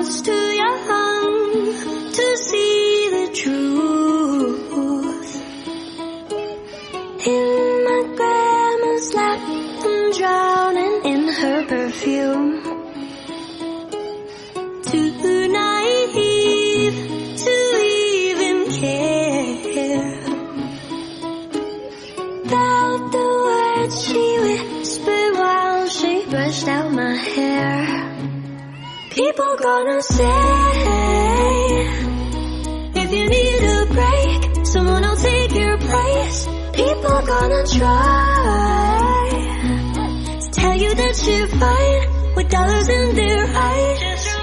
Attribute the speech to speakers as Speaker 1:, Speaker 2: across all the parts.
Speaker 1: was your young People gonna say if you need a break, someone will take your place. People gonna try to tell you that you're fine with dollars in their eyes.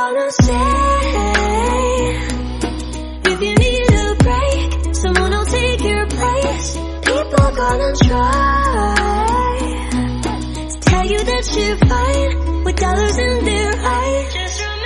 Speaker 1: Gonna say, if you need a break, someone will take your place. People gonna try to tell you that you're fine with dollars in their eyes.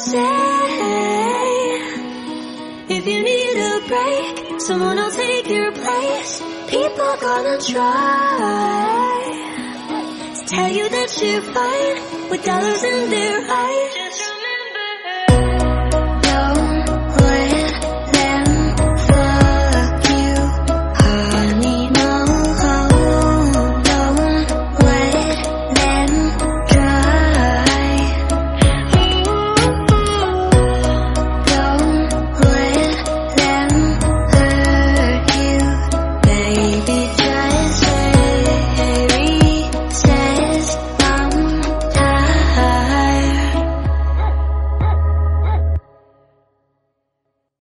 Speaker 1: Say, if you need a break, someone will take your place. People gonna try to tell you that you're fine with dollars in their eyes.